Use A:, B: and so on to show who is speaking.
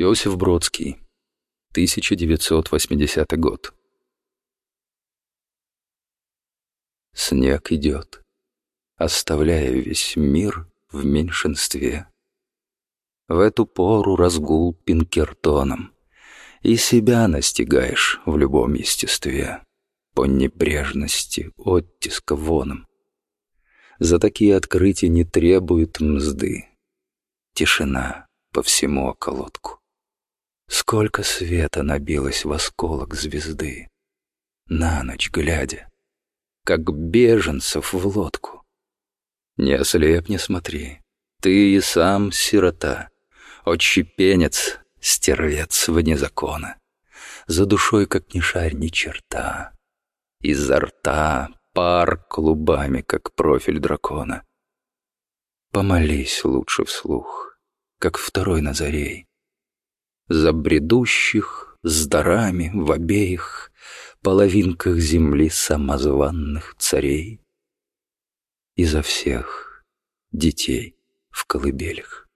A: Иосиф Бродский, 1980 год. Снег идет, оставляя весь мир в меньшинстве. В эту пору разгул Пинкертоном, И себя настигаешь в любом естестве По небрежности оттиска воном. За такие открытия не требует мзды. Тишина по всему околотку. Сколько света набилось в осколок звезды, На ночь глядя, как беженцев в лодку. Не ослепни, смотри, ты и сам сирота, Отщепенец, стервец вне закона. За душой, как ни шарь, ни черта. Изо рта пар клубами, как профиль дракона. Помолись лучше вслух, как второй Назарей, За бредущих с дарами в обеих половинках земли самозванных царей и за всех детей в колыбелях.